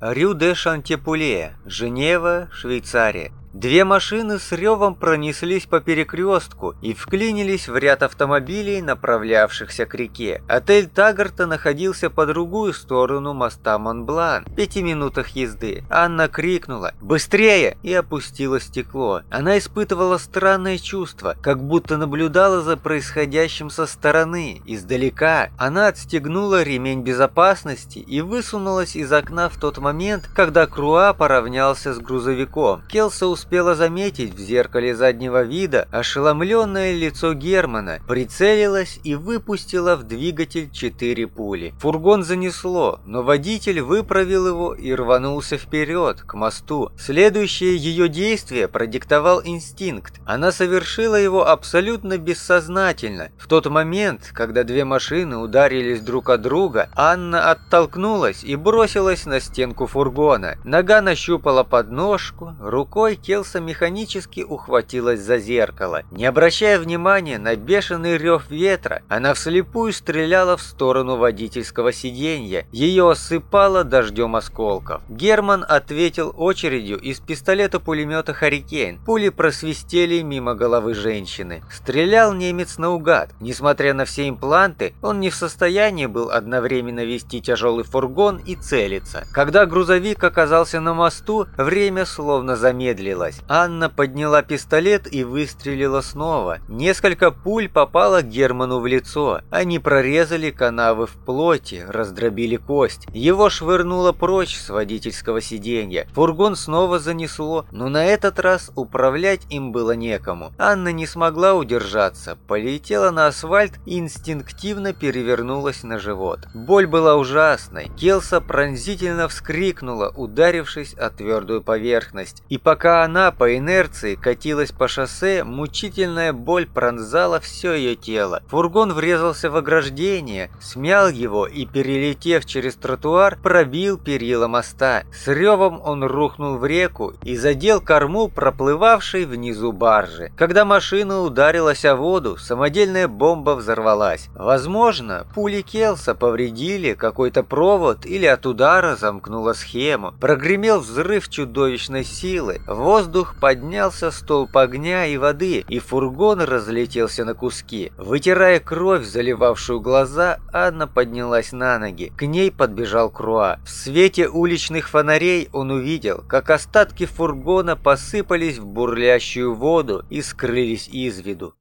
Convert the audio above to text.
Рю-де-Шантепуле, Женева, Швейцария. Две машины с ревом пронеслись по перекрестку и вклинились в ряд автомобилей, направлявшихся к реке. Отель Тагарта находился по другую сторону моста Монблан, в пяти минутах езды. Анна крикнула «Быстрее!» и опустила стекло. Она испытывала странное чувство, как будто наблюдала за происходящим со стороны, издалека. Она отстегнула ремень безопасности и высунулась из окна в тот момент, когда Круа поравнялся с грузовиком. Келса успела заметить в зеркале заднего вида ошеломленное лицо Германа, прицелилась и выпустила в двигатель четыре пули. Фургон занесло, но водитель выправил его и рванулся вперед, к мосту. Следующее ее действие продиктовал инстинкт. Она совершила его абсолютно бессознательно. В тот момент, когда две машины ударились друг от друга, Анна оттолкнулась и бросилась на стенку фургона. Нога нащупала подножку, рукой Келса механически ухватилась за зеркало. Не обращая внимания на бешеный рев ветра, она вслепую стреляла в сторону водительского сиденья. Ее осыпало дождем осколков. Герман ответил очередью из пистолета-пулемета «Харикейн». Пули просвистели мимо головы женщины. Стрелял немец наугад. Несмотря на все импланты, он не в состоянии был одновременно вести тяжелый фургон и целиться. Когда грузовик оказался на мосту, время словно замедлилось прицелилась. Анна подняла пистолет и выстрелила снова. Несколько пуль попало Герману в лицо. Они прорезали канавы в плоти, раздробили кость. Его швырнуло прочь с водительского сиденья. Фургон снова занесло, но на этот раз управлять им было некому. Анна не смогла удержаться, полетела на асфальт и инстинктивно перевернулась на живот. Боль была ужасной. Келса пронзительно вскрикнула, ударившись о твердую поверхность. И пока она по инерции катилась по шоссе, мучительная боль пронзала все ее тело. Фургон врезался в ограждение, смял его и, перелетев через тротуар, пробил перила моста. С ревом он рухнул в реку и задел корму проплывавшей внизу баржи. Когда машина ударилась о воду, самодельная бомба взорвалась. Возможно, пули Келса повредили какой-то провод или от удара замкнула схему. Прогремел взрыв чудовищной силы. В воздух поднялся столб огня и воды, и фургон разлетелся на куски. Вытирая кровь, заливавшую глаза, Анна поднялась на ноги. К ней подбежал Круа. В свете уличных фонарей он увидел, как остатки фургона посыпались в бурлящую воду и скрылись из виду.